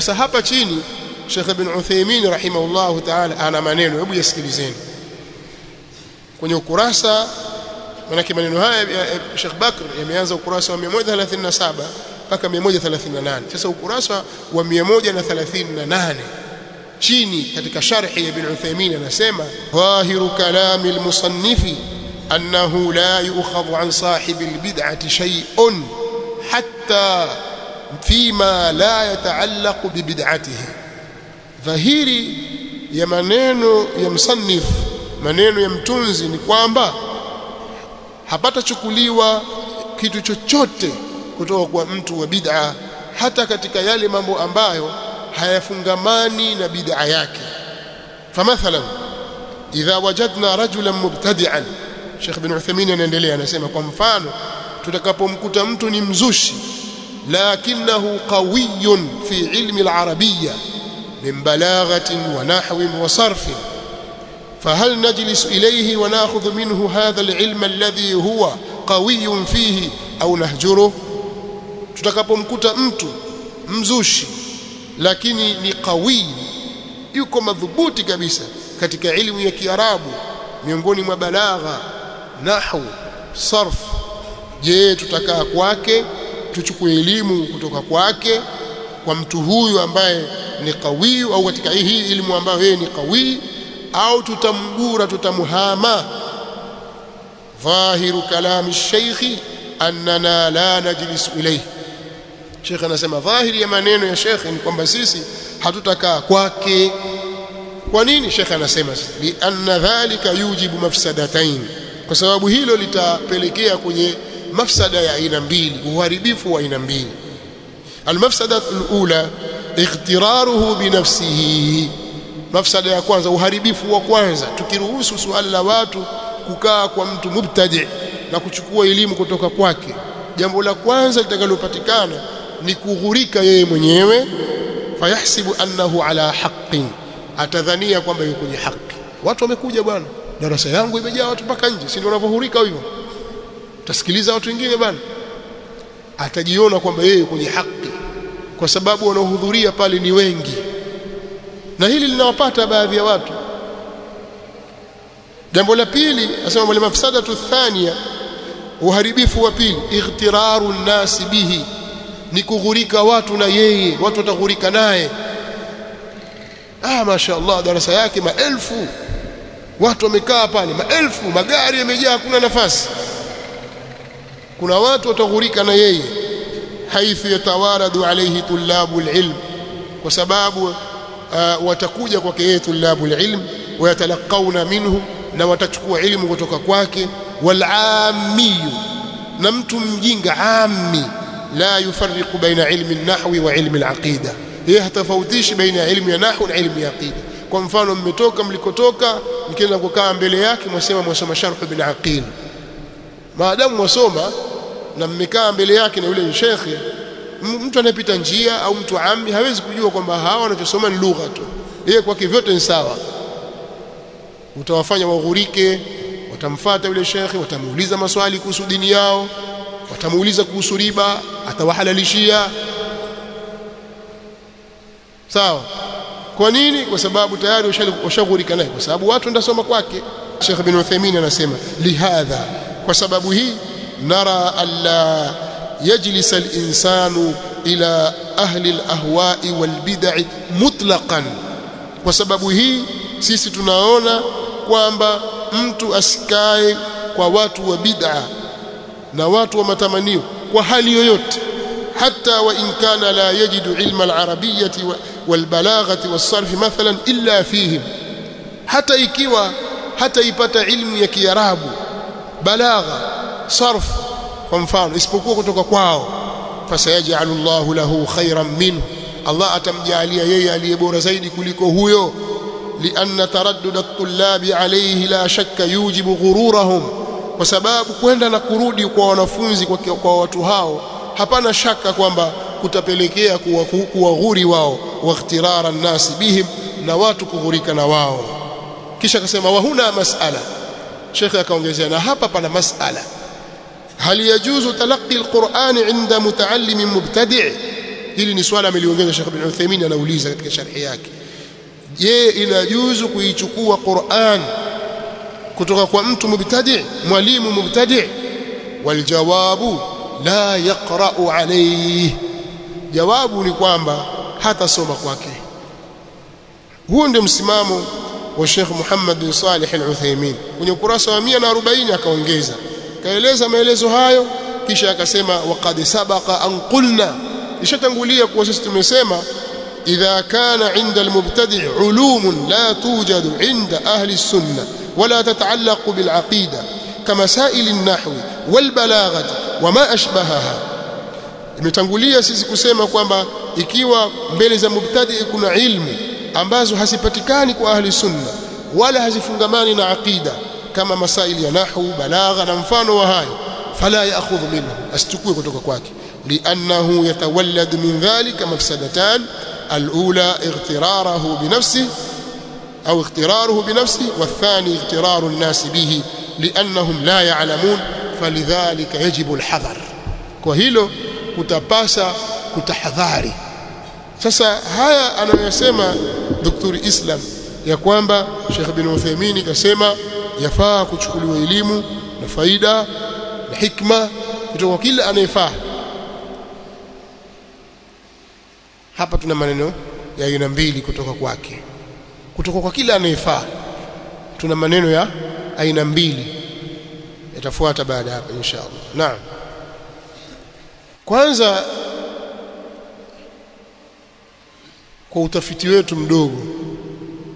sasa hapa chini Sheikh Ibn Uthaymeen rahimahullah ta'ala ana maneno hebu yasikilizeni kwenye ukurasa manake maneno haya Sheikh Bakr yameanza ukurasa wa 137 mpaka 138 sasa ukurasa wa 138 chini katika sharhi ya Ibn Uthaymeen anasema dhahiru kalami al-musannifi annahu la yu'khadhu an sahibi al-bid'ati shay'un hatta fima la yataallaqu bi bid'atihi. Dhahiri ya maneno ya msannif maneno ya mtunzi ni kwamba hapatachukuliwa kitu chochote kutoka kwa mtu wa bid'a hata katika yale mambo ambayo hayafungamani na bid'a yake. Famathalan idha wajadna rajulan mubtadi'an. Sheikh bin Uthaymeen anaendelea anasema kwa mfano tutakapomkuta mtu ni mzushi lakinahu qawiyyun fi ilmi al-arabiyya min balaghatin wa nahwin wa sarfin فهل نجلس إليه ونأخذ منه هذا العلم الذي هو قوي فيه أو نهجره tutakapomkuta mtu mzushi lakini ni qawi yuko madhubuti kabisa katika elimu ya Kiarabu miongoni mwa balagha nahwu sarf je tutakaa kwake Tuchukue elimu kutoka kwake kwa mtu huyu ambaye ni qawi au katika hii elimu ambayo yeye ni qawi au tutamgura tutamhama. Dhahiru kalami sheikhi annana la najlisu ilayhi. Sheikh anasema dhahiri ya maneno ya Sheikh ni kwamba sisi hatutakaa kwake. Kwa nini? Sheikh anasema bi anna dhalika yujibu mafsadatain kwa sababu hilo litapelekea kwenye mafsada ya aina mbili uharibifu wa aina mbili. Almafsada alula ightiraruhu binafsihi mafsada ya kwanza uharibifu wa kwanza. Tukiruhusu suala la watu kukaa kwa mtu mubtadi na kuchukua elimu kutoka kwake jambo la kwanza litakalopatikana ni kughurika yeye mwenyewe. Fayahsibu annahu ala haqqin atadhania kwamba yuko kwenye haki watu wamekuja bwana darasa yangu imejaa watu mpaka nje si ndio wanavyohurika hivyo utasikiliza watu wengine bana. Atajiona kwamba yeye kwenye haki. Kwa sababu wanaohudhuria pale ni wengi. Na hili linawapata baadhi ya watu. Jambo la pili asema wal mafsadatu thania uharibifu wa pili ightiraru nnasi bihi. Ni kughurika watu na yeye watu wataghurika naye. Ah mashaallah darasa yake maelfu. Watu wamekaa pale maelfu magari yamejaa hakuna nafasi kuna watu wataghurika na yeye haithu yatawaradu alayhi tulabu lilm kwa sababu uh, watakuja kwake yeye tulabu lilm wayatalaqauna minhu na watachukua ilmu kutoka kwake. Walamiyu na mtu mjinga ammi la yufarriqu baina ilmi an-nahwi wa ilmi al-aqida. Yeye hatafautishi baina ilmu ya nahwu na ilmu ya aqida. Kwa mfano mmetoka mlikotoka mkienda kukaa mbele yake mwasema mwasoma sharh bin aqil maadamu wasoma na mmekaa mbele yake na yule shekhe mtu anayepita njia au mtu ami hawezi kujua kwamba hawa wanachosoma ni lugha tu. Yeye kwake vyote ni sawa. Utawafanya waghurike watamfuata yule shekhe watamuuliza maswali kuhusu dini yao watamuuliza kuhusu riba atawahalalishia. Sawa. Kwa nini? Kwa sababu tayari washaghurika naye kwa sababu watu ndasoma kwake. Sheikh bin Uthaymeen anasema lihadha kwa sababu hii nara alla yajlis al-insanu ila ahli al-ahwa'i wal-bid'i mutlaqan kwa sababu hii sisi tunaona kwamba mtu asikae kwa watu wa bid'a na watu wa matamanio kwa hali yoyote hata wa in kana la yajidu ilma al-arabiyyah wal-balaghati mathalan illa fihim hata ikiwa hata ipata ilmu ya kiarabu balagha sarf kwa mfano isipokuwa kutoka kwao. Fasayajalu Allahu lahu khairan minhu Allah atamjalia yeye aliye bora zaidi kuliko huyo. Lianna taraddud at-tullabi alayhi la shakka yujibu ghururahum kwa sababu kwenda na kurudi kwa wanafunzi kwa, kwa watu hao hapana shaka kwamba kutapelekea kuwa, kuwa wao wakhtirara nasi bihim na watu kughurika na wao. Kisha akasema wa huna mas'ala. Sheikh akaongezea na hapa pana masala. Hal yajuzu talaqi alquran inda mutaallim mubtadi' hili ni swala ameliongeza Sheikh bin Uthaymeen anauliza katika sharhi yake. Je inajuzu kuichukua Qur'an kutoka kwa mtu mubtadi mwalimu mubtadi? Waljawabu la yaqra'u alayhi. Jawabu ni kwamba hatasoma kwake. Huo ndio msimamo wa Sheikh Muhammad bin Salih al-Uthaymeen kwenye ukurasa wa 140 akaongeza. Kaeleza maelezo hayo kisha akasema waqad sabaqa an qulna. Ishatangulia kuwa sisi tumesema idha kana inda almubtadi' ulumun la tujadu inda ahli sunna wala tatallaqu bil kamasaili kamasail an-nahwi wal balaghati wama ashbahaha. Imetangulia sisi kusema kwamba ikiwa mbele za mubtadi kuna ilmu ambazo hazipatikani kwa ahli sunna wala hazifungamani na aqida kama masaili ya nahwu balagha na mfano wa hayo fala yaakhudhu minhu asichukue kutoka kwake. Liannahu yatawallad min dhalika mafsadatan alula ightiraruhu binafsihi au ightiraruhu binafsihi wathani ightiraru an-nas bihi liannahum la ya'lamun falidhalika yajibu al-hadhar. Kwa hilo kutapasa kutahadhari. Sasa haya anayosema Dr. Islam ya kwamba Sheikh bin Uthaymeen kasema yafaa kuchukuliwa elimu na faida na hikma kutoka kila anayefaa. Hapa tuna maneno ya aina mbili kutoka kwake. Kutoka kwa kila anayefaa tuna maneno ya aina mbili. Yatafuata baada hapa inshallah naam. Kwanza kwa utafiti wetu mdogo.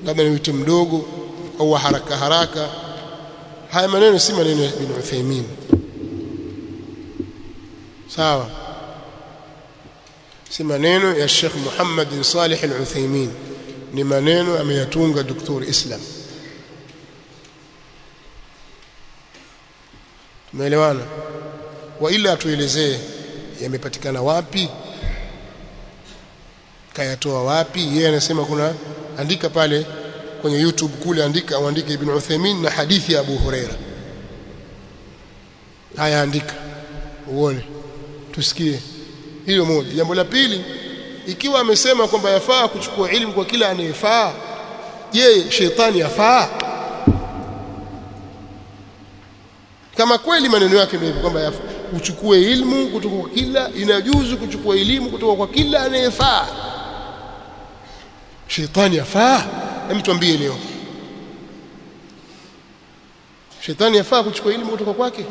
Labda niwite mdogo au haraka haraka. Haya maneno si maneno ya Ibn Uthaymeen sawa. Si maneno ya Sheikh Muhammad bin Salih al-Uthaymeen ni maneno ameyatunga Dr. Islam. Tumeelewana? Wa ila tuelezee yamepatikana wapi kayatoa wapi? Yeye anasema kuna andika pale kwenye YouTube kule andika uandike Ibn Uthaymeen na hadithi ya Abu Huraira. Haya andika. Uone. Tusikie. Hilo moja. Jambo la pili ikiwa amesema kwamba yafaa kuchukua elimu kwa kila anayefaa je shetani yafaa kama kweli maneno yake ndio kwamba uchukue ilmu kutoka kwa kila inajuzu kuchukua elimu kutoka kwa kila anayefaa shetani yafaa hem tuambie leo. Shetani yafaa kuchukua elimu kutoka kwake?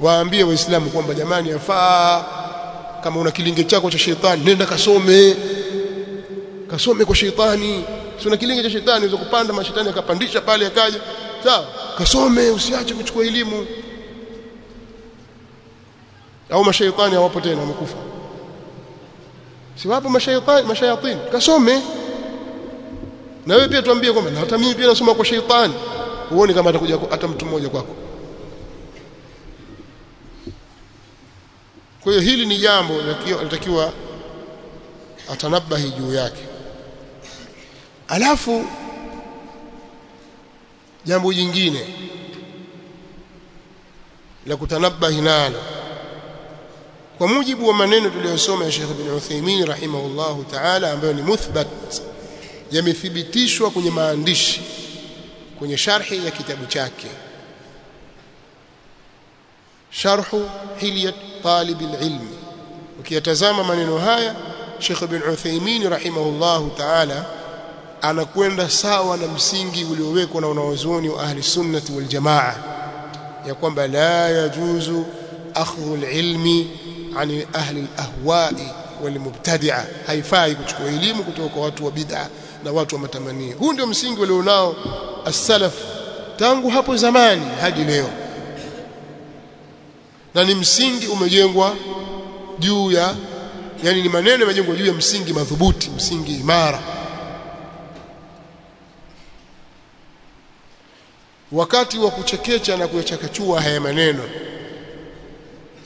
Waambie waislamu kwamba jamani yafaa kama una kilinge chako cha shetani nenda kasome. Kasome kwa shetani. Si una kilinge cha shetani unaweza kupanda mashetani akapandisha pale akaja. Sawa kasome usiache kuchukua elimu. Au mashaitani hawapo tena wamekufa si wapo mashaitani mashayatini kasome. Na wewe pia tuambie kwamba na hata mimi pia nasoma kwa shaitani. Uone kama atakuja hata mtu mmoja kwako. Kwa hiyo hili ni jambo linatakiwa atanabahi juu yake. Alafu jambo jingine la kutanabahi nalo kwa mujibu wa maneno tuliyosoma ya Sheikh bin Uthaymeen rahimahullahu ta'ala ambayo ni muthbat yamethibitishwa kwenye maandishi kwenye sharhi ya kitabu chake. Sharhu hilyat talib alilm. Ukiyatazama maneno haya Sheikh bin Uthaymeen rahimahullahu ta'ala anakwenda sawa na msingi uliowekwa na wanawazuoni wa ahli sunnati wal jamaa ya kwamba la yajuzu akhdhu alilmi an ahli alahwa'i wal mubtadi'a haifai kuchukua elimu kutoka kwa watu wa bid'a na watu wa matamanio. Huu ndio msingi walionao as-salaf tangu hapo zamani hadi leo. Na ni msingi umejengwa juu ya yani ni maneno yamejengwa juu ya msingi madhubuti msingi imara. Wakati wa kuchekecha na kuyachakachua haya maneno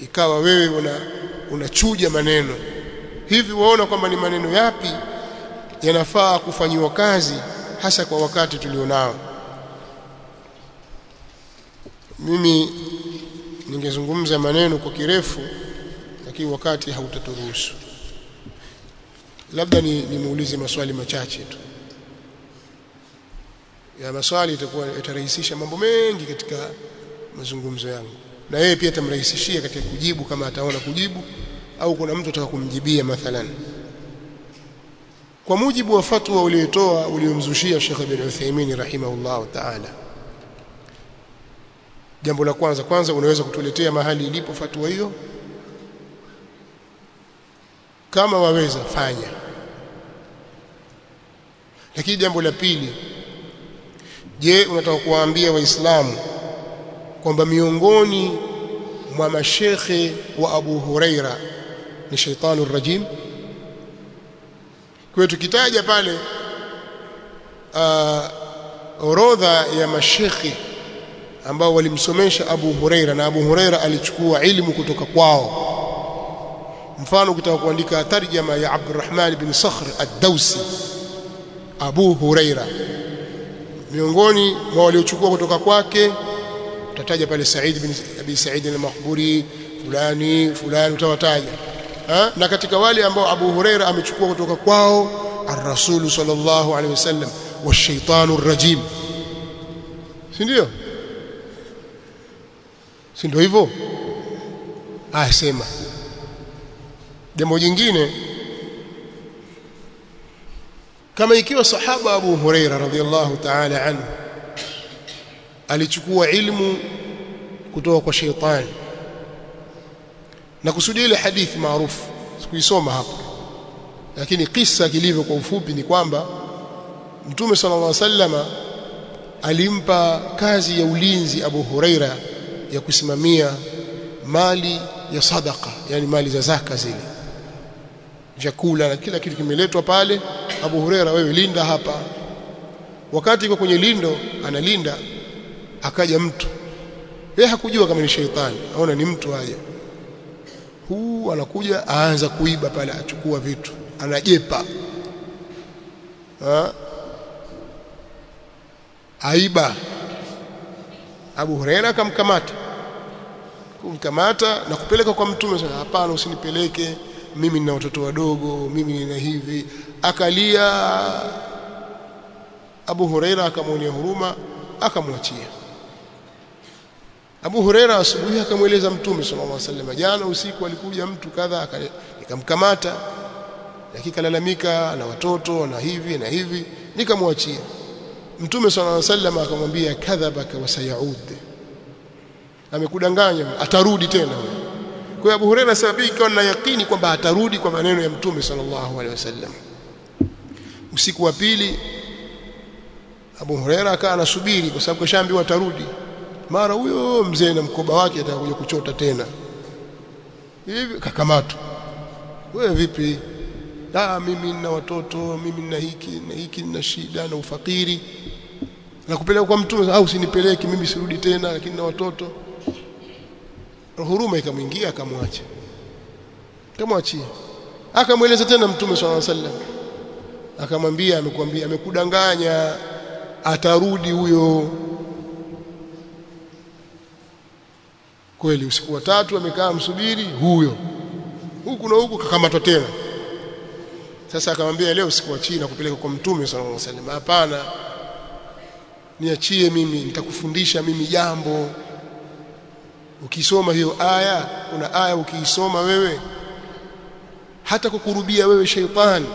ikawa wewe una unachuja maneno. Hivi waona kwamba ni maneno yapi yanafaa kufanyiwa kazi hasa kwa wakati tulionao? Mimi ningezungumza maneno kwa kirefu lakini wakati hautaturuhusu. Labda ni nimuulize maswali machache tu. Ya maswali itakuwa itarahisisha mambo mengi katika mazungumzo yangu na yeye pia atamrahisishia katika kujibu kama ataona kujibu au kuna mtu ataka kumjibia mathalan. Kwa mujibu wa fatwa uliotoa uliomzushia Sheikh bin Uthaymeen rahimahullah ta'ala. Jambo la kwanza kwanza unaweza kutuletea mahali ilipo fatwa hiyo. Kama waweza fanya. Lakini jambo la pili je unataka kuwaambia waislamu kwamba miongoni mwa mashekhe wa Abu Huraira ni shaitanu rajim. Kwa tukitaja pale uh, orodha ya mashekhe ambao walimsomesha Abu Huraira na Abu Huraira alichukua ilmu kutoka kwao. Mfano ukitaka kuandika tarjama ya Abdurrahman bin Sakhr ad-Dawsi Abu Huraira. Miongoni mwa waliochukua kutoka kwake utataja pale Said bin Abi Said al-Mahburi fulani fulani utawataja. Ha? na katika wale ambao Abu Huraira amechukua kutoka kwao ar-Rasul sallallahu alaihi wasallam washaitanu rajim si ndio? Si ndio hivyo? Asema sema. Jambo jingine kama ikiwa sahaba Abu Huraira radhiyallahu ta'ala anhu alichukua ilmu kutoka kwa sheitani. Na kusudia ile hadithi maarufu sikuisoma hapa lakini kisa kilivyo kwa ufupi ni kwamba Mtume sallallahu alaihi wasallama alimpa kazi ya ulinzi Abu Huraira ya kusimamia mali ya sadaka yani mali za zaka zile. Vyakula na kila kitu kimeletwa pale. Abu Huraira wewe linda hapa. Wakati kwa kwenye lindo analinda akaja mtu. Yeye hakujua kama ni sheitani aona ni mtu aje huu anakuja aanza kuiba pale achukua vitu anajepa. Ha? aiba. Abu Huraira akamkamata. Kumkamata na kupeleka kwa mtume sasa hapana usinipeleke. Mimi nina watoto wadogo mimi nina hivi. Akalia. Abu Huraira akamwonea huruma akamwachia Abu Huraira asubuhi akamweleza mtume sallallahu alaihi wasallam jana usiku alikuja mtu kadha nikamkamata lakini kalalamika na watoto na hivi na hivi. Nikamwachia. Mtume sallallahu alaihi wasallam akamwambia kadhabaka wa sayaud. Amekudanganya atarudi tena kwa hiyo Abu Hurairah sababu ikawa na yakini kwamba atarudi kwa maneno ya Mtume sallallahu alaihi wasallam. Usiku wa pili Abu Hurairah akawa anasubiri kwa sababu kashaambiwa atarudi mara huyo mzee na mkoba wake atakuja kuchota tena. Hivi kakamatwa. Wewe vipi? Ah mimi na watoto mimi na hiki na hiki na shida na ufakiri. Na kupeleka kwa mtume au usinipeleke mimi sirudi tena lakini na watoto. Huruma ikamwingia akamwacha. Akamwachia akamweleza tena mtume swalla sallam akamwambia amekwambia amekudanganya. Atarudi huyo kweli usiku wa tatu amekaa msubiri huyo. Huku na huku kakamatwa tena. Sasa akamwambia leo usiku wa China kupeleka kwa mtume sallallahu alaihi wasallam. Hapana. Niachie mimi nitakufundisha mimi jambo. Ukisoma hiyo aya kuna aya ukiisoma wewe hata kukurubia wewe sheitani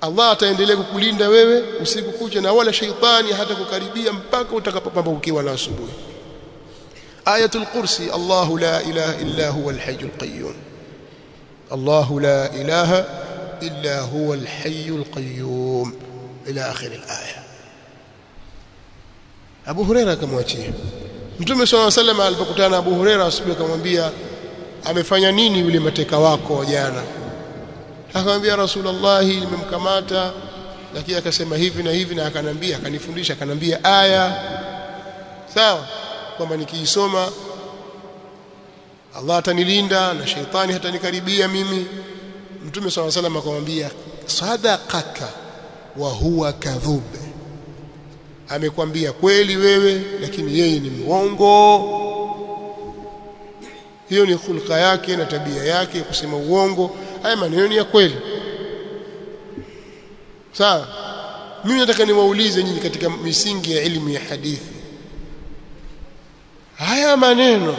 Allah ataendelea kukulinda wewe usiku kucha na wala sheitani hata kukaribia mpaka utakapopamba ukiwa na asubuhi ayatul kursi Allahu la ilaha illa huwa al-hayyul qayyum. Allahu la ilaha illa huwa al-hayyul qayyum. Ila akhir al-aya Abu Huraira akamwachia. Mtume swalla sallam alipokutana na Abu Huraira asubuhi akamwambia amefanya nini yule mateka wako jana? Akamwambia Rasulullah nimemkamata lakini akasema hivi na hivi na akanambia akanifundisha akanambia aya. Sawa kwamba nikiisoma Allah atanilinda na sheitani hatanikaribia mimi. Mtume swalla salam akamwambia sadaqaka wa huwa kadhub. Amekwambia kweli wewe lakini yeye ni mwongo. Hiyo ni hulka yake na tabia yake kusema uongo. Haya maneno ni ya kweli. Sawa? Mimi nataka niwaulize nyinyi katika misingi ya elimu ya hadithi haya maneno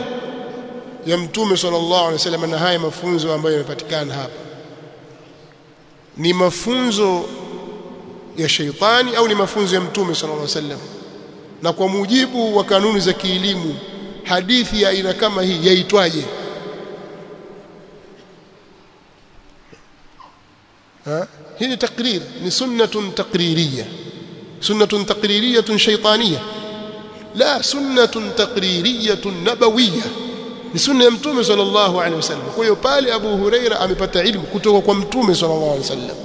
ya mtume sallallahu alaihi wasallam na haya mafunzo ambayo yamepatikana hapa ni mafunzo ya sheitani au ni mafunzo ya mtume sallallahu alaihi wasallam? Na kwa mujibu wa kanuni za kielimu hadithi ya aina kama hii yaitwaje? Hii ni takrir ni sunnatun takririya sunnatun takririyatun shaytaniyya la sunnatun taqririyatun nabawiyya. Ni sunna ya mtume sallallahu alaihi wasallam. Kwa hiyo pale Abu Huraira amepata ilmu kutoka kwa mtume sallallahu alaihi wasallam.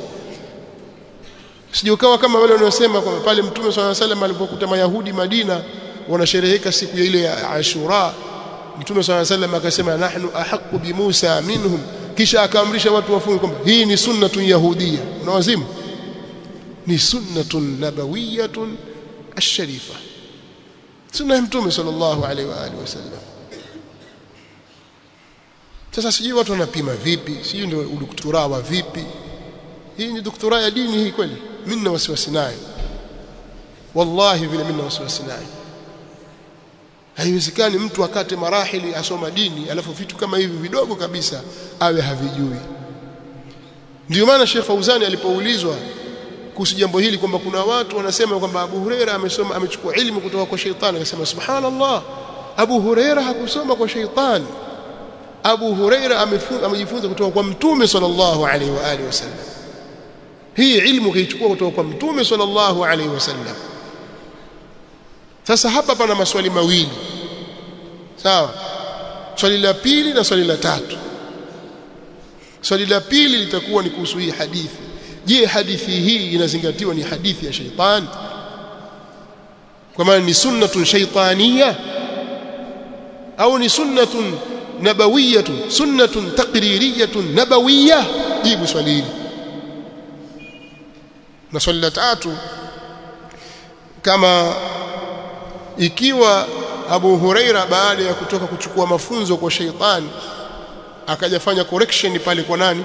Sijukawa kama wale wanaosema kwamba pale mtume sallallahu alaihi wasallam alipokuta mayahudi Madina wanashereheka siku ile ya Ashura mtume sallallahu alaihi wasallam akasema nahnu ahqqu bi Musa minhum. Kisha akaamrisha watu wafunge kwamba hii ni sunnatun yahudia unawazimu ni sunnatun nabawiyatun ash-sharifa sunna ya mtume sallallahu alaihi wa alihi wasallam. Sasa sijui watu wanapima vipi sijui ndio udoktora wa vipi. Hii ni doktora ya dini hii kweli? Mimi na wasiwasi nayo. Wallahi vile mimi na wasiwasi nayo. Haiwezekani mtu akate marahili asoma dini alafu vitu kama hivi vidogo kabisa awe havijui. Ndio maana Sheikh Fauzani alipoulizwa kuhusu jambo hili kwamba kuna watu wanasema kwamba Abu Huraira amesoma amechukua elimu kutoka kwa sheitani akasema subhanallah Abu Huraira hakusoma kwa sheitani Abu Huraira amejifunza kutoka kwa Mtume sallallahu alaihi wa alihi wasallam. Hii ilmu kaichukua kutoka kwa Mtume sallallahu alaihi wasallam. Sasa hapa pana maswali mawili. Sawa? Swali la pili na swali la tatu. Swali la pili litakuwa ni kuhusu hii hadithi je hadithi hii inazingatiwa ni hadithi ya shaitan? Kwa maana ni sunnatun shaitaniya au ni sunnatun nabawiyatun sunnatun taqririyatun nabawiya jibu swali hili. Na swali la tatu kama ikiwa Abu Huraira baada ya kutoka kuchukua mafunzo kwa sheitani akajafanya correction pale kwa nani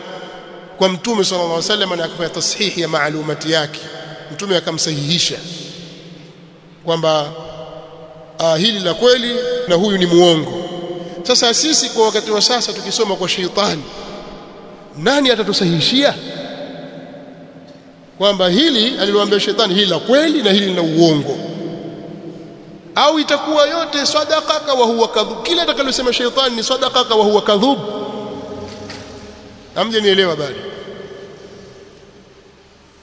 kwa mtume sallallahu alaihi wasallam na akafanya tashihi ya maalumati yake. Mtume akamsahihisha kwamba uh, hili la kweli na huyu ni muongo. Sasa sisi kwa wakati wa sasa tukisoma kwa sheitani nani atatusahihishia? Kwamba hili aliloambia shetani hili la kweli na hili la uongo. Au itakuwa yote sadaqaka wa huwa kadhub. Kila atakalosema shetani ni sadaqaka wa huwa kadhub. Amje nielewa bado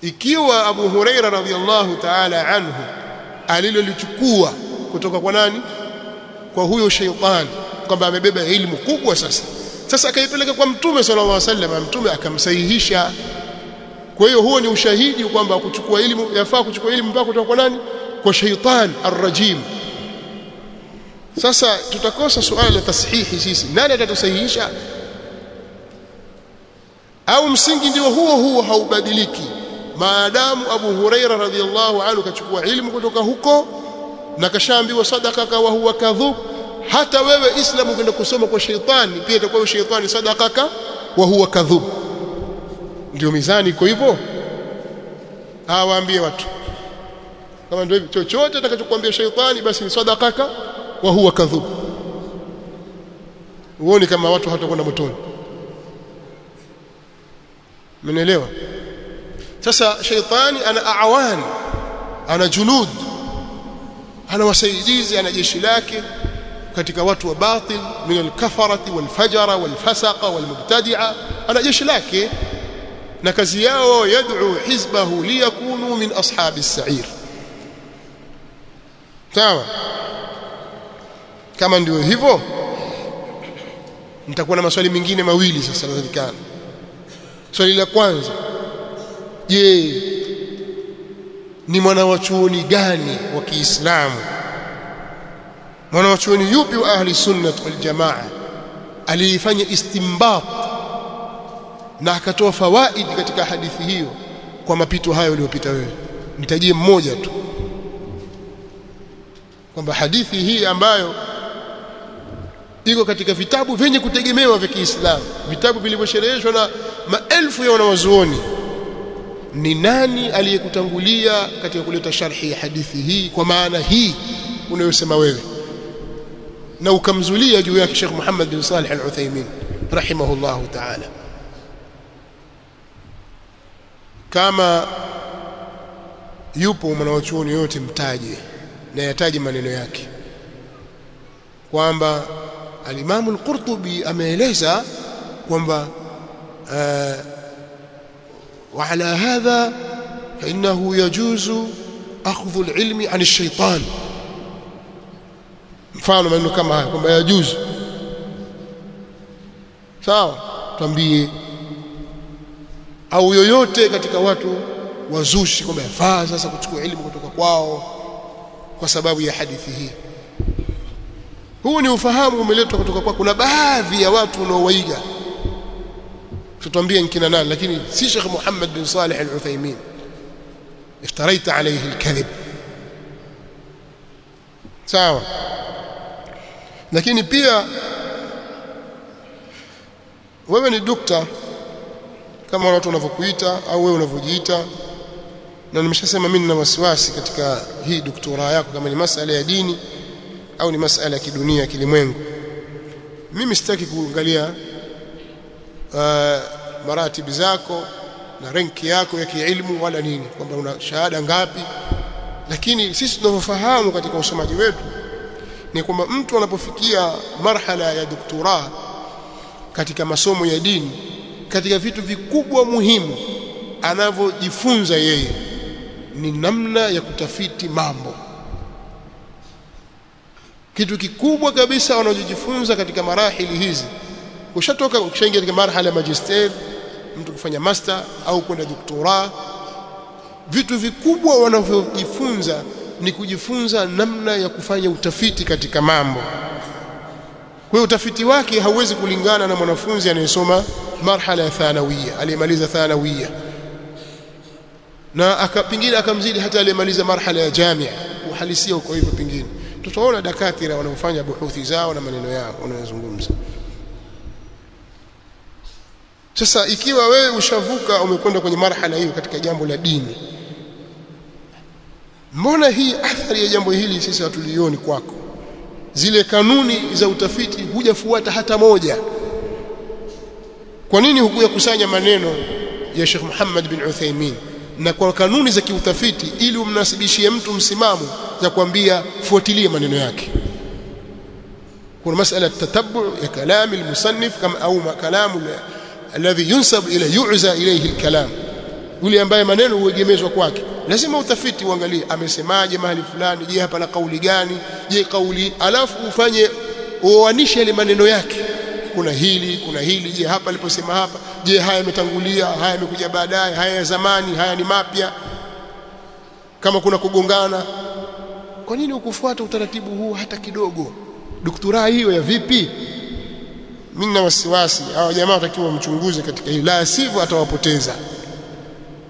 ikiwa Abu Huraira radhiallahu ta'ala anhu alilolichukua kutoka kwa nani? Kwa huyo sheitani kwamba amebeba elimu kubwa sasa. Sasa akaipeleka kwa mtume sallallahu alaihi wasallam mtume akamsahihisha. Kwa hiyo huo ni ushahidi kwamba kuchukua elimu yafaa kuchukua elimu mpaka kutoka kwa nani? Kwa shaitan arrajim. Sasa tutakosa suala la tasihihi sisi. Nani atatusahihisha? Au msingi ndio huo huo haubadiliki maadamu Abu Huraira radhiallahu anhu kachukua ilmu kutoka huko na kashaambiwa sadaka wa huwa kadhub hata wewe Islam kwenda kusoma kwa sheitani pia itakuwa sheitani sadakaka wa huwa kadhub. Ndio mizani iko hivyo? Awaambie watu. Kama ndio chochote atakachokuambia sheitani basi ni sadakaka wa huwa kadhub. Uone kama watu hatakwenda motoni. Mnaelewa sasa sheitani ana awan ana junud ana wasaidizi ana jeshi lake katika watu wa batil min alkafarati walfajara walfasaqa walmubtadi'a ana jeshi lake na kazi yao yad'u hizbahu liyakunu min ashabi as-sa'ir. Sawa? Kama ndio hivyo nitakuwa na maswali mengine mawili sasa nadhani swali la kwanza je ni mwana wa chuoni gani wa Kiislamu? Mwana wa chuoni yupi wa ahli sunnah wal jamaa aliifanya istimbat na akatoa fawaidi katika hadithi hiyo kwa mapito hayo uliyopita wewe? Nitajie mmoja tu kwamba hadithi hii ambayo iko katika vitabu vyenye kutegemewa vya Kiislamu vitabu vilivyoshereheshwa na maelfu ya wanawazuoni ni nani aliyekutangulia katika kuleta sharhi ya hadithi hii? Kwa maana hii unayosema wewe. Na ukamzulia juu yake Sheikh Muhammad bin Salih Al-Uthaymeen rahimahullahu ta'ala. Kama yupo mwanachuoni yote mtaje na yataje maneno yake kwamba alimamu al-Qurtubi ameeleza kwamba وعلى هذا فإنه يجوز أخذ العلم عن الشيطان mfano maneno kama haya kwamba yajuzu sawa twambie au yoyote katika watu wazushi kwamba yafaa sasa kuchukua elimu kutoka kwao kwa sababu ya hadithi hii huu ni ufahamu umeletwa kutoka kwa kuna baadhi ya watu wanaowaiga tutambie nkina nani lakini si Sheikh Muhammad bin Salih Al-Uthaymeen افتريت عليه الكذب sawa lakini pia wewe ni dokta kama watu wanavyokuita au wewe unavyojiita na nimeshasema mimi nina wasiwasi katika hii doktora yako kama ni masala ya dini au ni masala ya kidunia kilimwengu mimi sitaki kuangalia uh, maratibi zako na renki yako ya kiilmu wala nini kwamba una shahada ngapi. Lakini sisi tunavyofahamu katika usomaji wetu ni kwamba mtu anapofikia marhala ya doktora katika masomo ya dini katika vitu vikubwa muhimu anavyojifunza yeye ni namna ya kutafiti mambo. Kitu kikubwa kabisa wanachojifunza katika marahili hizi ushatoka ukishaingia katika marhala ya magister mtu kufanya master au kwenda doktora vitu vikubwa wanavyojifunza ni kujifunza namna ya kufanya utafiti katika mambo. Kwa utafiti wake hauwezi kulingana na mwanafunzi anayesoma marhala ya thanawia aliyemaliza thanawia na aka, akamzidi hata aliyemaliza marhala ya jamia uhalisia uko hivyo pengine. Tutaona dakatira wanaofanya buhuthi zao na maneno yao wanayozungumza sasa ikiwa wewe ushavuka umekwenda kwenye marhala hiyo katika jambo la dini mbona hii athari ya jambo hili sisi hatulioni kwako? Zile kanuni za utafiti hujafuata hata moja. Kwa nini hukuyakusanya maneno ya Sheikh Muhammad bin Uthaymeen na kwa kanuni za kiutafiti ili umnasibishie mtu msimamo za kuambia fuatilie maneno yake. Kuna masala tatabu ya kalami almusannif kama au kalamu alladhi yunsab ila yu'za ilayhi alkalam. Yule ambaye maneno huegemezwa kwake. Lazima utafiti uangalie amesemaje mahali fulani je hapa na kauli gani je kauli alafu ufanye uoanishe ile maneno yake. Kuna hili kuna hili je hapa aliposema hapa je haya yametangulia haya yamekuja baadaye haya ya zamani haya ni mapya. Kama kuna kugongana. Kwa nini ukufuata utaratibu huu hata kidogo? Doktora hiyo ya vipi mimi na wasiwasi hawa jamaa watakiwa mchunguze katika hili. La sivyo atawapoteza.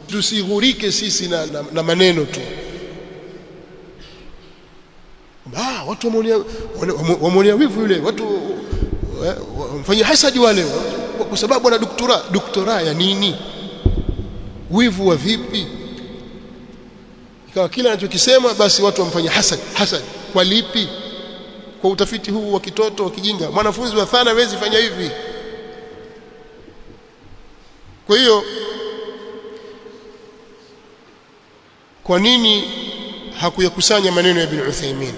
Tusighurike sisi na, na, na maneno tu. Ah watu wamonea wivu yule watu wamfanyia hasadi wale kwa sababu ana doktora doktora ya nini? Wivu wa vipi? Ikawa kila anachokisema basi watu wamfanyia hasad hasad. Kwa lipi kwa utafiti huu wa kitoto wa kijinga. Mwanafunzi wa thana hawezi fanya hivi. Kwa hiyo kwa nini hakuyakusanya maneno ya Ibn Uthaymeen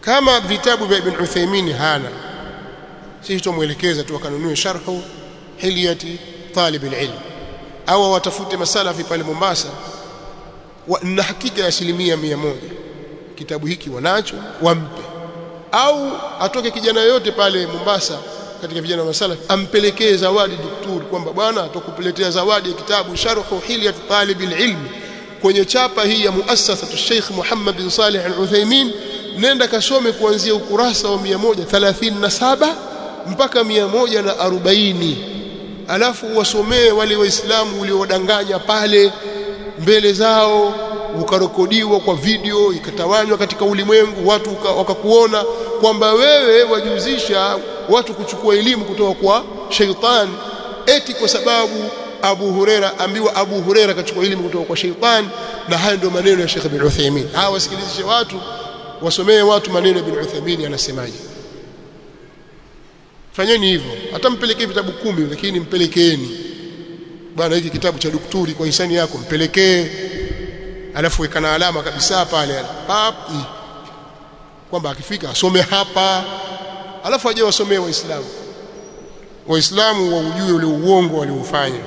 kama vitabu vya Ibn Uthaymeen hana sisi tumuelekeza tu akanunue sharhu hiliyati talib alilm. Au watafute masalafi pale Mombasa na hakika ya asilimia mia moja. Kitabu hiki wanacho wampe au atoke kijana yote pale Mombasa katika vijana wa masalafi ampelekee zawadi daktari kwamba bwana atakupeletea zawadi ya kitabu sharhu hilyati talib alilm kwenye chapa hii ya muassasatu Sheikh Muhammad bin saleh Al-Uthaymeen nenda kasome kuanzia ukurasa wa 137 mpaka 140 alafu wasomee wale waislamu uliowadanganya pale mbele zao ukarekodiwa kwa video ikatawanywa katika ulimwengu watu wakakuona kwamba wewe wajuzisha watu kuchukua elimu kutoka kwa sheitan eti kwa sababu Abu Huraira ambiwa Abu Huraira kachukua elimu kutoka kwa sheitan na haya ndio maneno ya Sheikh bin Uthaymeen hawa wasikilizishe watu wasomee watu maneno ya bin Uthaymeen anasemaje fanyeni hivyo. Hata mpelekee vitabu kumi lakini mpelekeeni bwana hiki kitabu cha dukturi kwa hisani yako mpelekee alafu weka na alama kabisa pale pap kwamba akifika asome hapa. Alafu aje wasomee waislamu. Waislamu waujue ule uongo waliofanya